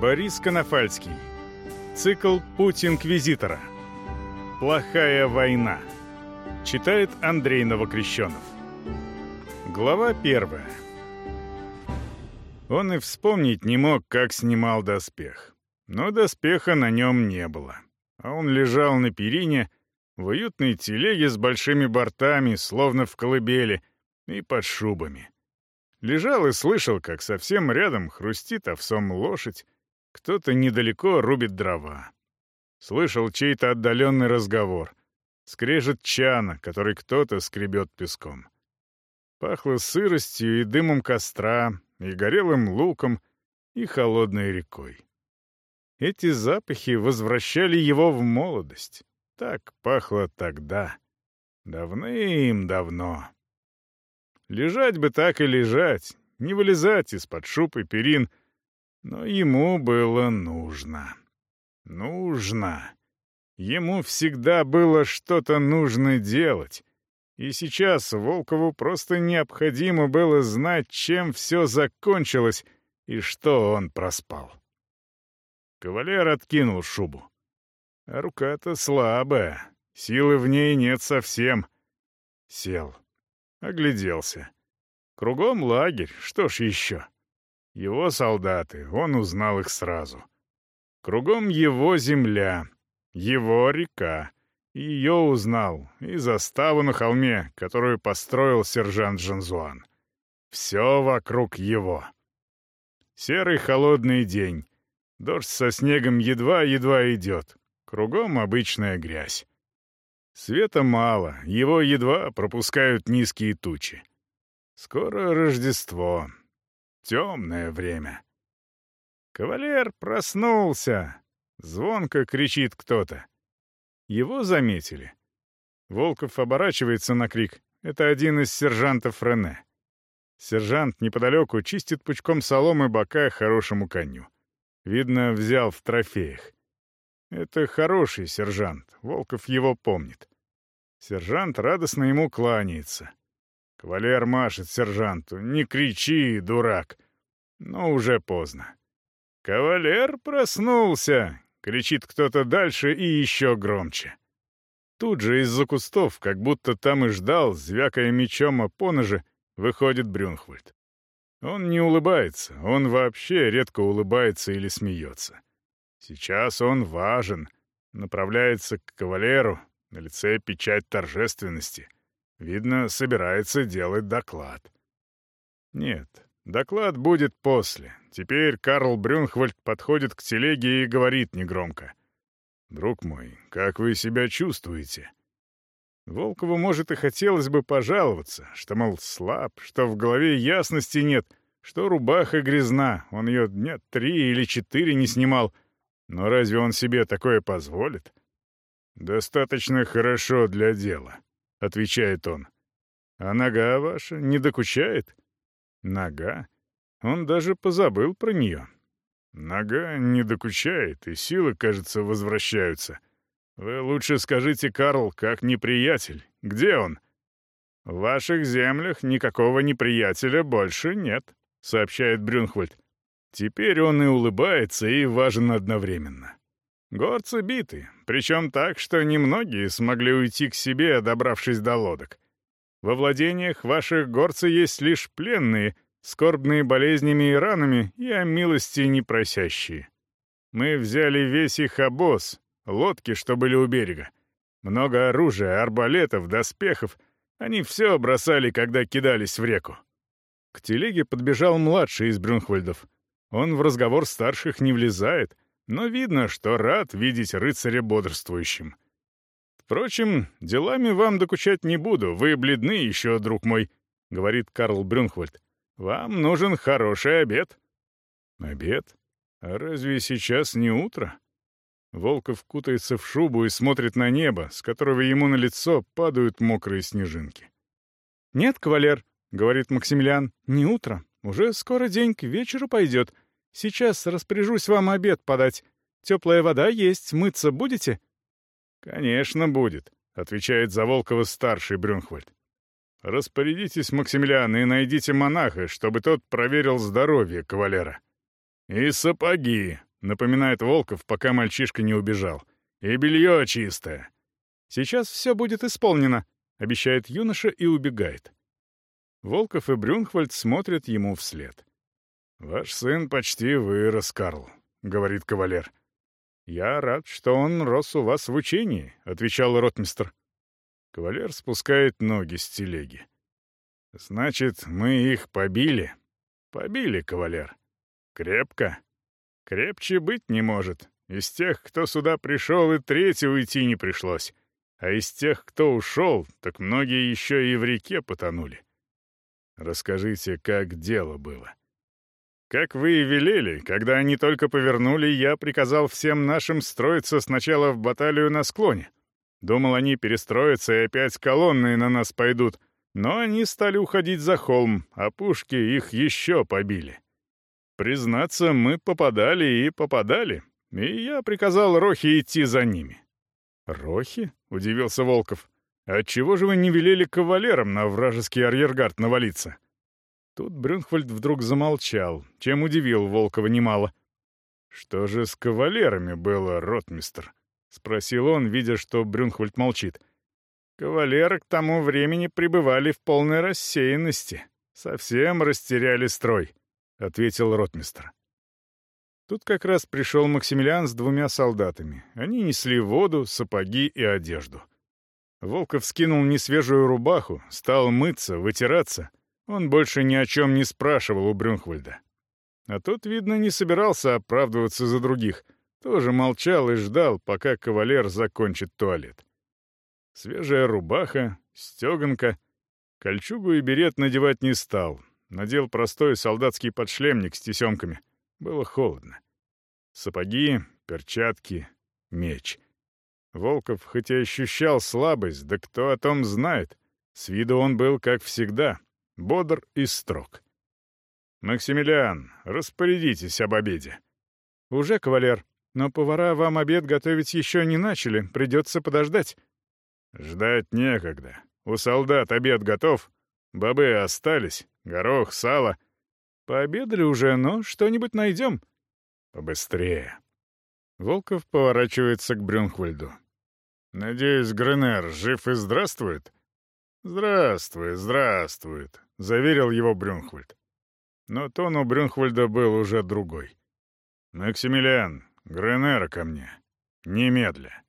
Борис Конофальский. Цикл «Путь инквизитора». Плохая война. Читает Андрей Новокрещенов. Глава первая. Он и вспомнить не мог, как снимал доспех. Но доспеха на нем не было. А он лежал на перине в уютной телеге с большими бортами, словно в колыбели, и под шубами. Лежал и слышал, как совсем рядом хрустит овсом лошадь, кто-то недалеко рубит дрова. Слышал чей-то отдаленный разговор. Скрежет чана, который кто-то скребет песком. Пахло сыростью и дымом костра, и горелым луком, и холодной рекой. Эти запахи возвращали его в молодость. Так пахло тогда. Давным-давно. Лежать бы так и лежать, не вылезать из-под шуб и перин — но ему было нужно. Нужно. Ему всегда было что-то нужно делать. И сейчас Волкову просто необходимо было знать, чем все закончилось и что он проспал. Кавалер откинул шубу. А рука-то слабая, силы в ней нет совсем. Сел. Огляделся. Кругом лагерь, что ж еще? Его солдаты, он узнал их сразу. Кругом его земля, его река. Ее узнал, и заставу на холме, которую построил сержант Жанзуан. Все вокруг его. Серый холодный день. Дождь со снегом едва-едва идет. Кругом обычная грязь. Света мало, его едва пропускают низкие тучи. Скоро Рождество, темное время. Кавалер проснулся. Звонко кричит кто-то. Его заметили. Волков оборачивается на крик. Это один из сержантов Рене. Сержант неподалеку чистит пучком соломы бока хорошему коню. Видно, взял в трофеях. Это хороший сержант, Волков его помнит. Сержант радостно ему кланяется. Кавалер машет сержанту. «Не кричи, дурак!» Но уже поздно. «Кавалер проснулся!» — кричит кто-то дальше и еще громче. Тут же из-за кустов, как будто там и ждал, звякая мечом о поноже, выходит Брюнхвальд. Он не улыбается, он вообще редко улыбается или смеется. Сейчас он важен, направляется к кавалеру, на лице печать торжественности — Видно, собирается делать доклад. Нет, доклад будет после. Теперь Карл Брюнхвальд подходит к телеге и говорит негромко. «Друг мой, как вы себя чувствуете?» Волкову, может, и хотелось бы пожаловаться, что, мол, слаб, что в голове ясности нет, что рубаха грязна, он ее дня три или четыре не снимал. Но разве он себе такое позволит? Достаточно хорошо для дела. — отвечает он. «А нога ваша не докучает?» «Нога? Он даже позабыл про нее». «Нога не докучает, и силы, кажется, возвращаются. Вы лучше скажите, Карл, как неприятель. Где он?» «В ваших землях никакого неприятеля больше нет», — сообщает Брюнхвальд. Теперь он и улыбается, и важен одновременно. Горцы биты, причем так, что немногие смогли уйти к себе, добравшись до лодок. Во владениях ваших горцы есть лишь пленные, скорбные болезнями и ранами и о милости не просящие. Мы взяли весь их обоз, лодки, что были у берега. Много оружия, арбалетов, доспехов. Они все бросали, когда кидались в реку. К телеге подбежал младший из Брюнхвальдов. Он в разговор старших не влезает — но видно, что рад видеть рыцаря бодрствующим. «Впрочем, делами вам докучать не буду, вы бледны еще, друг мой», — говорит Карл Брюнхвальд. «Вам нужен хороший обед». «Обед? А разве сейчас не утро?» Волков кутается в шубу и смотрит на небо, с которого ему на лицо падают мокрые снежинки. «Нет, кавалер», — говорит Максимилиан, — «не утро. Уже скоро день к вечеру пойдет. Сейчас распоряжусь вам обед подать. Теплая вода есть, мыться будете?» «Конечно, будет», — отвечает за Волкова старший Брюнхвальд. «Распорядитесь, Максимилиан, и найдите монаха, чтобы тот проверил здоровье кавалера». «И сапоги», — напоминает Волков, пока мальчишка не убежал. «И белье чистое». «Сейчас все будет исполнено», — обещает юноша и убегает. Волков и Брюнхвальд смотрят ему вслед. «Ваш сын почти вырос, Карл», — говорит кавалер. «Я рад, что он рос у вас в учении», — отвечал ротмистр. Кавалер спускает ноги с телеги. «Значит, мы их побили?» «Побили, кавалер. Крепко?» «Крепче быть не может. Из тех, кто сюда пришел, и третий уйти не пришлось. А из тех, кто ушел, так многие еще и в реке потонули. Расскажите, как дело было?» «Как вы и велели, когда они только повернули, я приказал всем нашим строиться сначала в баталию на склоне. Думал, они перестроятся и опять колонны на нас пойдут, но они стали уходить за холм, а пушки их еще побили. Признаться, мы попадали и попадали, и я приказал Рохе идти за ними. «Рохи?» — удивился Волков. «Отчего же вы не велели кавалерам на вражеский арьергард навалиться?» Тут Брюнхвальд вдруг замолчал, чем удивил Волкова немало. «Что же с кавалерами было, ротмистр?» — спросил он, видя, что Брюнхвальд молчит. Кавалеры к тому времени пребывали в полной рассеянности. Совсем растеряли строй, — ответил ротмистр. Тут как раз пришел Максимилиан с двумя солдатами. Они несли воду, сапоги и одежду. Волков скинул несвежую рубаху, стал мыться, вытираться. Он больше ни о чем не спрашивал у Брюнхвальда. А тот, видно, не собирался оправдываться за других. Тоже молчал и ждал, пока кавалер закончит туалет. Свежая рубаха, стеганка. Кольчугу и берет надевать не стал. Надел простой солдатский подшлемник с тесемками. Было холодно. Сапоги, перчатки, меч. Волков хоть и ощущал слабость, да кто о том знает. С виду он был, как всегда, бодр и строг. «Максимилиан, распорядитесь об обеде». «Уже, кавалер, но повара вам обед готовить еще не начали, придется подождать». Ждать некогда. У солдат обед готов. Бобы остались, горох, сало. Пообедали уже, но что-нибудь найдем. Побыстрее. Волков поворачивается к Брюнхвальду. «Надеюсь, Гренер жив и здравствует?» «Здравствует, здравствует», — заверил его Брюнхвальд. Но тон у Брюнхвальда был уже другой. «Максимилиан, Гренера ко мне. Немедля».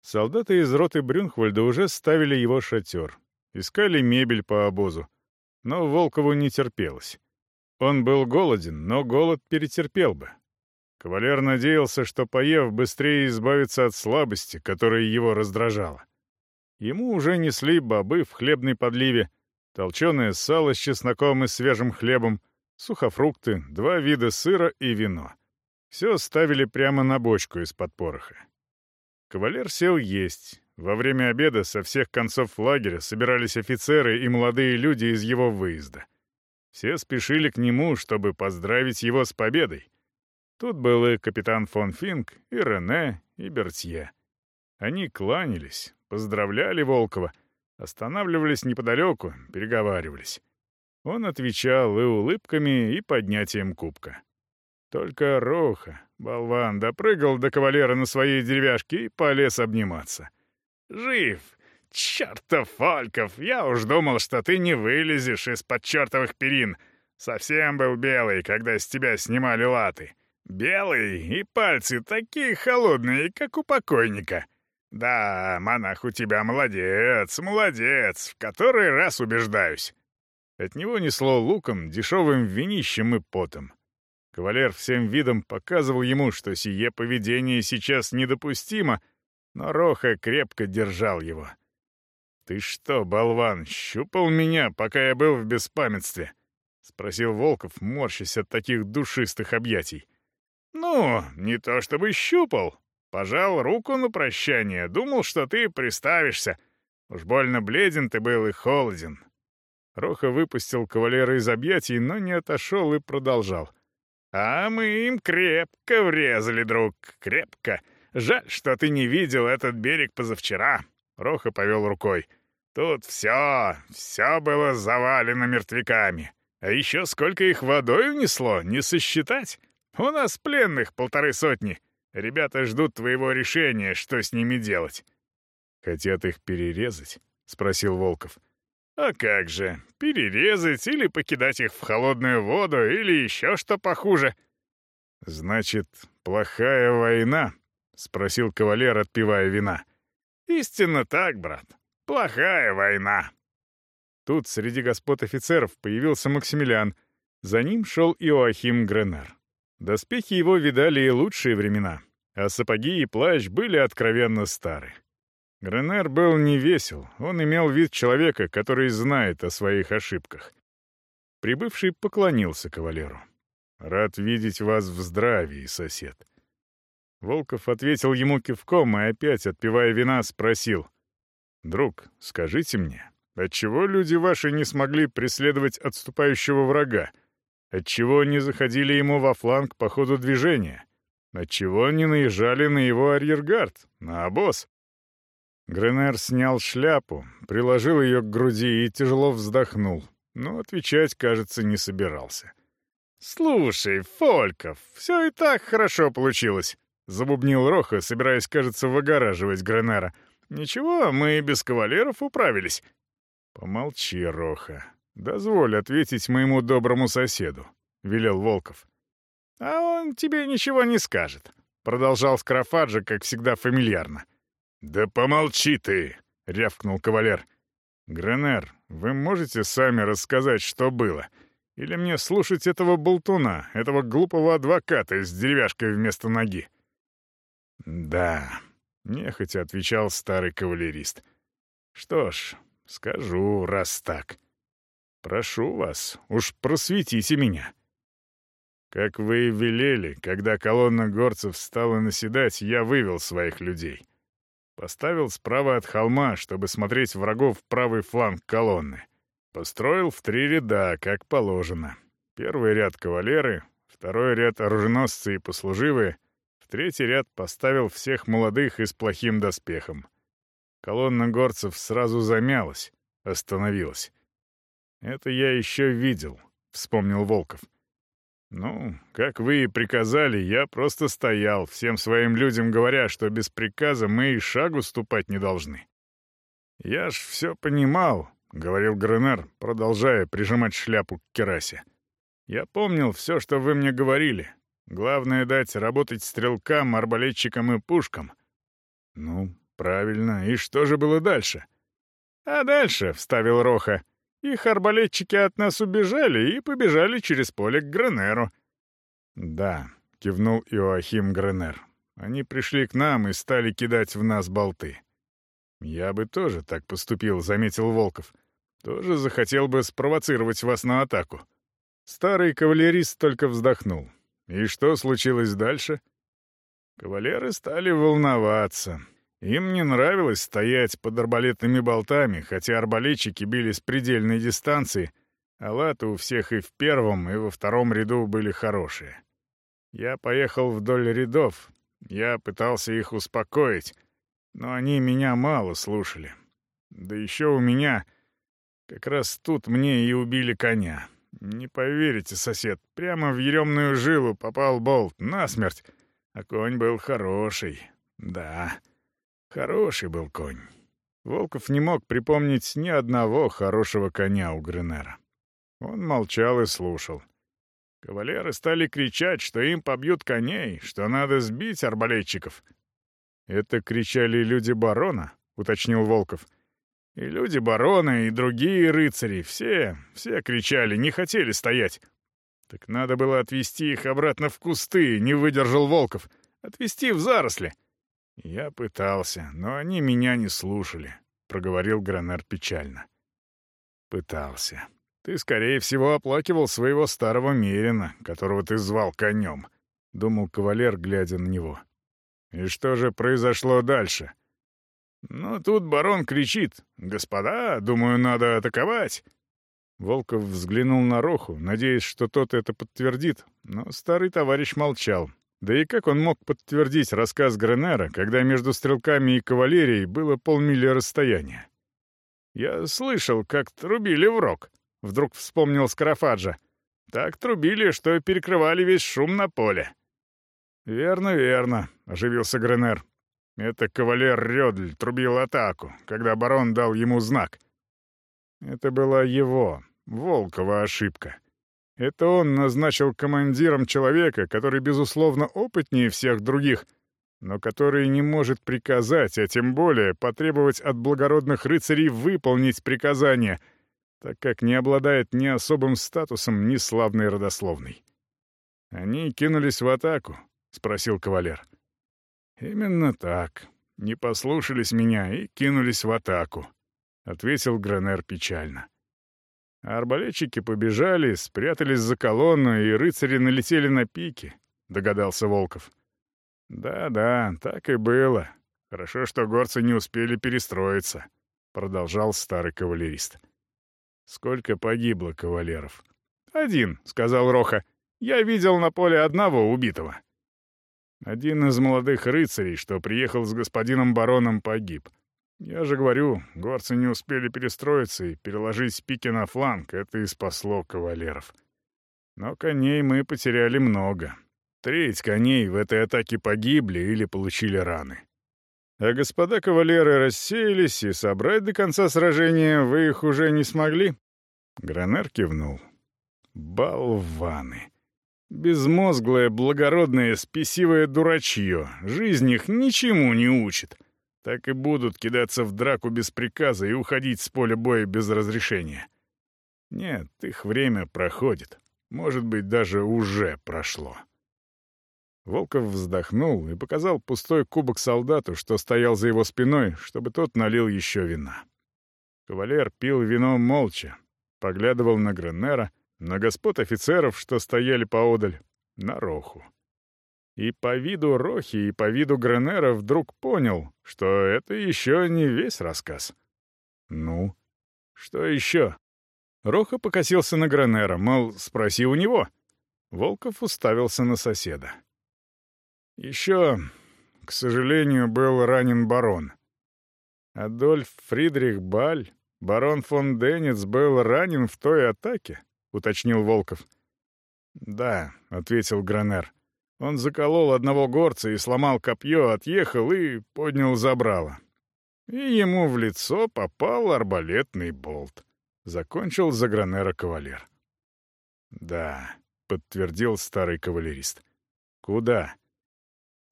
Солдаты из роты Брюнхвальда уже ставили его шатер, искали мебель по обозу. Но Волкову не терпелось. Он был голоден, но голод перетерпел бы. Кавалер надеялся, что, поев, быстрее избавиться от слабости, которая его раздражала. Ему уже несли бобы в хлебной подливе, толченое сало с чесноком и свежим хлебом, сухофрукты, два вида сыра и вино. Все ставили прямо на бочку из-под пороха. Кавалер сел есть. Во время обеда со всех концов лагеря собирались офицеры и молодые люди из его выезда. Все спешили к нему, чтобы поздравить его с победой. Тут был и капитан фон Финк, и Рене, и Бертье. Они кланялись, поздравляли Волкова, останавливались неподалеку, переговаривались. Он отвечал и улыбками, и поднятием кубка. Только Роха, болван, допрыгал до кавалера на своей деревяшке и полез обниматься. «Жив! Чертов Фольков! Я уж думал, что ты не вылезешь из-под чертовых перин. Совсем был белый, когда с тебя снимали латы. Белый и пальцы такие холодные, как у покойника. Да, монах у тебя молодец, молодец, в который раз убеждаюсь». От него несло луком, дешевым винищем и потом. Кавалер всем видом показывал ему, что сие поведение сейчас недопустимо, но Роха крепко держал его. «Ты что, болван, щупал меня, пока я был в беспамятстве?» — спросил Волков, морщась от таких душистых объятий. «Ну, не то чтобы щупал. Пожал руку на прощание, думал, что ты приставишься. Уж больно бледен ты был и холоден». Роха выпустил кавалера из объятий, но не отошел и продолжал — а мы им крепко врезали, друг, крепко. Жаль, что ты не видел этот берег позавчера. Роха повел рукой. Тут все, все было завалено мертвяками. А еще сколько их водой унесло, не сосчитать. У нас пленных полторы сотни. Ребята ждут твоего решения, что с ними делать». «Хотят их перерезать?» — спросил Волков. «А как же, перерезать или покидать их в холодную воду, или еще что похуже». «Значит, плохая война?» — спросил кавалер, отпивая вина. «Истинно так, брат. Плохая война». Тут среди господ офицеров появился Максимилиан. За ним шел Иоахим Гренер. Доспехи его видали и лучшие времена, а сапоги и плащ были откровенно стары. Гренер был не весел, он имел вид человека, который знает о своих ошибках. Прибывший поклонился кавалеру. «Рад видеть вас в здравии, сосед». Волков ответил ему кивком и опять, отпивая вина, спросил. «Друг, скажите мне, отчего люди ваши не смогли преследовать отступающего врага? Отчего не заходили ему во фланг по ходу движения? Отчего не наезжали на его арьергард, на обоз?» Гренер снял шляпу, приложил ее к груди и тяжело вздохнул, но отвечать, кажется, не собирался. «Слушай, Фольков, все и так хорошо получилось», — забубнил Роха, собираясь, кажется, выгораживать Гренера. «Ничего, мы без кавалеров управились». «Помолчи, Роха. Дозволь ответить моему доброму соседу», — велел Волков. «А он тебе ничего не скажет», — продолжал Скарафаджа, как всегда, фамильярно. «Да помолчи ты!» — рявкнул кавалер. «Гренер, вы можете сами рассказать, что было? Или мне слушать этого болтуна, этого глупого адвоката с деревяшкой вместо ноги?» «Да», — нехотя отвечал старый кавалерист. «Что ж, скажу, раз так. Прошу вас, уж просветите меня». Как вы и велели, когда колонна горцев стала наседать, я вывел своих людей. Поставил справа от холма, чтобы смотреть врагов в правый фланг колонны. Построил в три ряда, как положено. Первый ряд кавалеры, второй ряд оруженосцы и послуживые, в третий ряд поставил всех молодых и с плохим доспехом. Колонна горцев сразу замялась, остановилась. «Это я еще видел», — вспомнил Волков. «Ну, как вы и приказали, я просто стоял, всем своим людям говоря, что без приказа мы и шагу ступать не должны». «Я ж все понимал», — говорил Гренер, продолжая прижимать шляпу к керасе. «Я помнил все, что вы мне говорили. Главное — дать работать стрелкам, арбалетчикам и пушкам». «Ну, правильно. И что же было дальше?» «А дальше», — вставил Роха, — их арбалетчики от нас убежали и побежали через поле к Гренеру». «Да», — кивнул Иоахим Гренер. «Они пришли к нам и стали кидать в нас болты». «Я бы тоже так поступил», — заметил Волков. «Тоже захотел бы спровоцировать вас на атаку». Старый кавалерист только вздохнул. «И что случилось дальше?» Кавалеры стали волноваться. Им не нравилось стоять под арбалетными болтами, хотя арбалетчики били с предельной дистанции, а латы у всех и в первом, и во втором ряду были хорошие. Я поехал вдоль рядов, я пытался их успокоить, но они меня мало слушали. Да еще у меня... Как раз тут мне и убили коня. Не поверите, сосед, прямо в еремную жилу попал болт, насмерть. А конь был хороший, да. Хороший был конь. Волков не мог припомнить ни одного хорошего коня у Гренера. Он молчал и слушал. Кавалеры стали кричать, что им побьют коней, что надо сбить арбалетчиков. «Это кричали люди барона?» — уточнил Волков. «И люди барона, и другие рыцари, все, все кричали, не хотели стоять. Так надо было отвести их обратно в кусты, не выдержал Волков. Отвести в заросли. «Я пытался, но они меня не слушали», — проговорил Гранер печально. «Пытался. Ты, скорее всего, оплакивал своего старого Мерина, которого ты звал конем», — думал кавалер, глядя на него. «И что же произошло дальше?» «Ну, тут барон кричит. «Господа, думаю, надо атаковать!» Волков взглянул на Роху, надеясь, что тот это подтвердит, но старый товарищ молчал, да и как он мог подтвердить рассказ Гренера, когда между стрелками и кавалерией было полмили расстояния? «Я слышал, как трубили в рог», — вдруг вспомнил Скарафаджа. Так трубили, что перекрывали весь шум на поле». «Верно, верно», — оживился Гренер. «Это кавалер Рёдль трубил атаку, когда барон дал ему знак». Это была его, Волкова, ошибка. Это он назначил командиром человека, который, безусловно, опытнее всех других, но который не может приказать, а тем более потребовать от благородных рыцарей выполнить приказание, так как не обладает ни особым статусом, ни славной родословной. Они кинулись в атаку, — спросил кавалер. «Именно так. Не послушались меня и кинулись в атаку», — ответил Гранер печально. Арбалетчики побежали, спрятались за колонну, и рыцари налетели на пики, — догадался Волков. «Да-да, так и было. Хорошо, что горцы не успели перестроиться», — продолжал старый кавалерист. «Сколько погибло кавалеров?» «Один», — сказал Роха. «Я видел на поле одного убитого». Один из молодых рыцарей, что приехал с господином бароном, погиб. Я же говорю, горцы не успели перестроиться и переложить пики на фланг, это и спасло кавалеров. Но коней мы потеряли много. Треть коней в этой атаке погибли или получили раны. А господа кавалеры рассеялись, и собрать до конца сражения вы их уже не смогли?» Гранер кивнул. «Болваны!» Безмозглое, благородное, спесивое дурачье. Жизнь их ничему не учит. Так и будут кидаться в драку без приказа и уходить с поля боя без разрешения. Нет, их время проходит. Может быть, даже уже прошло. Волков вздохнул и показал пустой кубок солдату, что стоял за его спиной, чтобы тот налил еще вина. Кавалер пил вино молча, поглядывал на Греннера — на господ офицеров, что стояли поодаль, на Роху. И по виду Рохи, и по виду Гренера вдруг понял, что это еще не весь рассказ. «Ну, что еще?» Роха покосился на Гренера, мол, спроси у него. Волков уставился на соседа. Еще, к сожалению, был ранен барон. Адольф Фридрих Баль, барон фон Денниц, был ранен в той атаке, уточнил Волков. «Да», — ответил Гранер. «Он заколол одного горца и сломал копье, отъехал и поднял забрало. И ему в лицо попал арбалетный болт». Закончил за Гранера кавалер. «Да», — подтвердил старый кавалерист. «Куда?»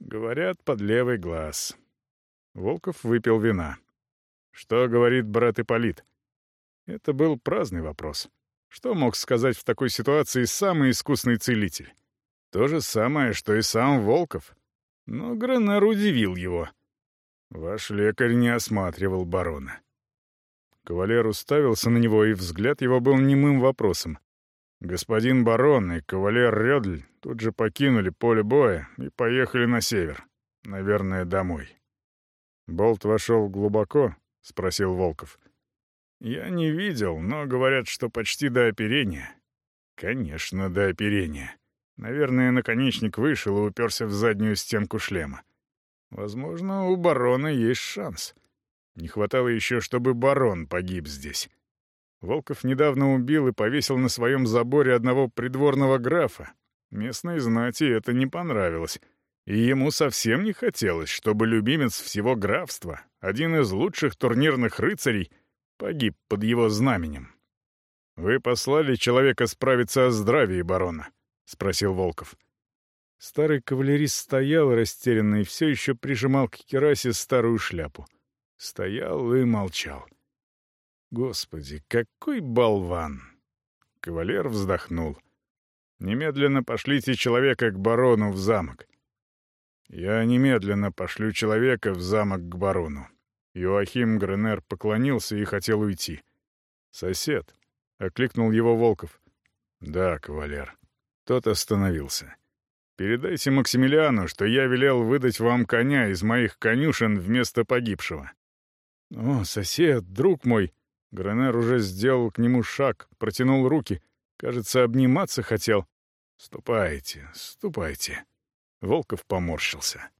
«Говорят, под левый глаз». Волков выпил вина. «Что говорит брат Ипполит?» Это был праздный вопрос. Что мог сказать в такой ситуации самый искусный целитель? То же самое, что и сам Волков. Но Гранер удивил его. «Ваш лекарь не осматривал барона». Кавалер уставился на него, и взгляд его был немым вопросом. Господин барон и кавалер Рёдль тут же покинули поле боя и поехали на север. Наверное, домой. «Болт вошел глубоко?» — спросил Волков. — я не видел, но говорят, что почти до оперения. Конечно, до оперения. Наверное, наконечник вышел и уперся в заднюю стенку шлема. Возможно, у барона есть шанс. Не хватало еще, чтобы барон погиб здесь. Волков недавно убил и повесил на своем заборе одного придворного графа. Местной знати это не понравилось. И ему совсем не хотелось, чтобы любимец всего графства, один из лучших турнирных рыцарей — погиб под его знаменем. «Вы послали человека справиться о здравии барона?» — спросил Волков. Старый кавалерист стоял растерянный и все еще прижимал к керасе старую шляпу. Стоял и молчал. «Господи, какой болван!» Кавалер вздохнул. «Немедленно пошлите человека к барону в замок». «Я немедленно пошлю человека в замок к барону», Иоахим Гренер поклонился и хотел уйти. «Сосед», — окликнул его Волков. «Да, кавалер». Тот остановился. «Передайте Максимилиану, что я велел выдать вам коня из моих конюшен вместо погибшего». «О, сосед, друг мой!» Гренер уже сделал к нему шаг, протянул руки. Кажется, обниматься хотел. «Ступайте, ступайте». Волков поморщился.